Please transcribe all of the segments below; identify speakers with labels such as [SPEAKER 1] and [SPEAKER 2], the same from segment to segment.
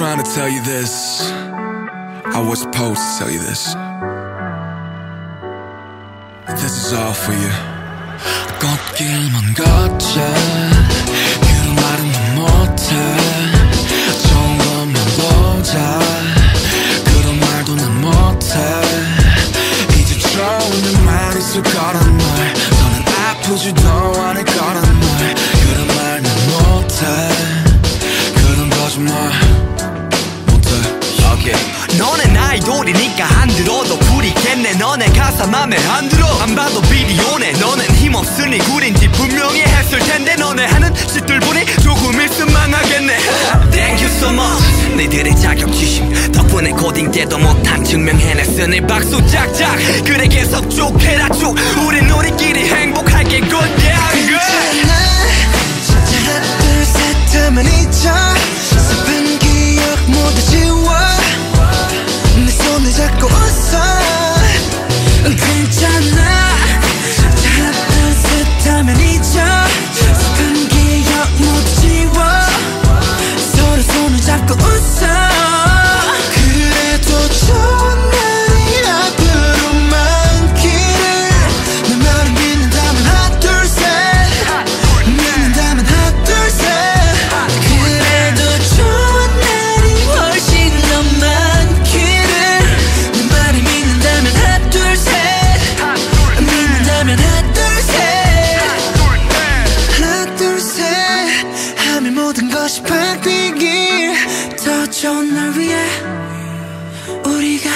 [SPEAKER 1] trying to tell you this. I was supposed to tell you this. This is all for you. 꽃길만 걷자. 그런 말은 난 못해. 좋은 것만 보자. 그런 말도 난 못해. 이제 좋은 말 있을 거란 말. 너는 아프지도 않을 거란
[SPEAKER 2] 너넨 아이돌이니까 안 들어도 부리겠네. 너네 가사 맘에 안 들어. 안 봐도 비디오네. 너넨 힘없으니 구린지 분명히 했을 텐데 너네 하는 짓들 보니 조금 있으면 망하겠네. Thank you so much. 너희들의 자격지심 덕분에 코딩 때도 못한 증명해냈으니 박수 짝짝. 그래 계속 쭉 해라 쭉. 우린 우리끼리 행복하게. Good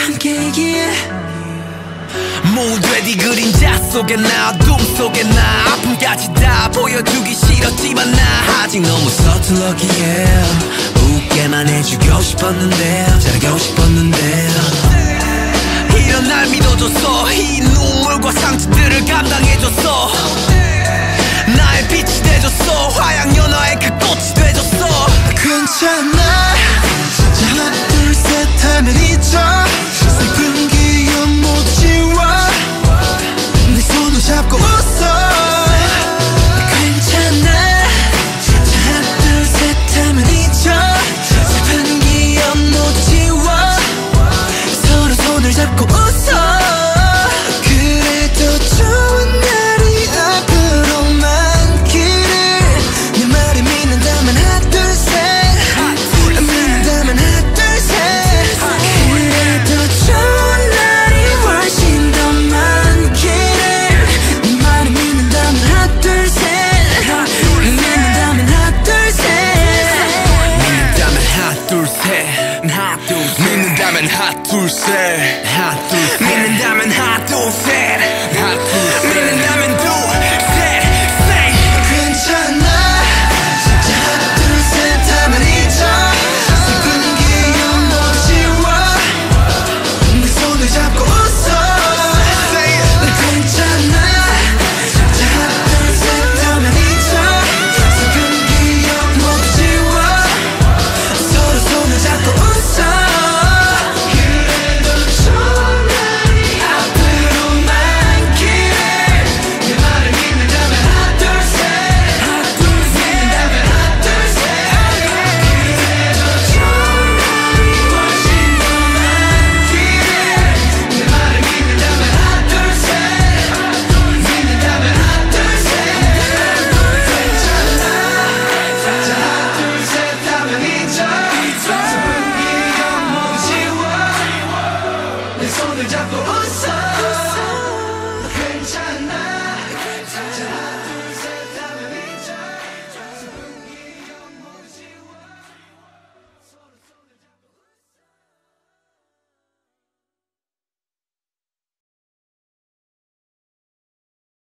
[SPEAKER 3] 함께이기에
[SPEAKER 2] 모두의 네 그림자 속에 나 어둠 속에 나. 아픔까지 다 보여주기 싫었지만 나. 아직 너무 서툴러기에 웃게만 해주고 싶었는데 잘하고 싶었는데 이런 날 믿어줬
[SPEAKER 3] 잡고 thurse Ha thurse Minë ndamen ha.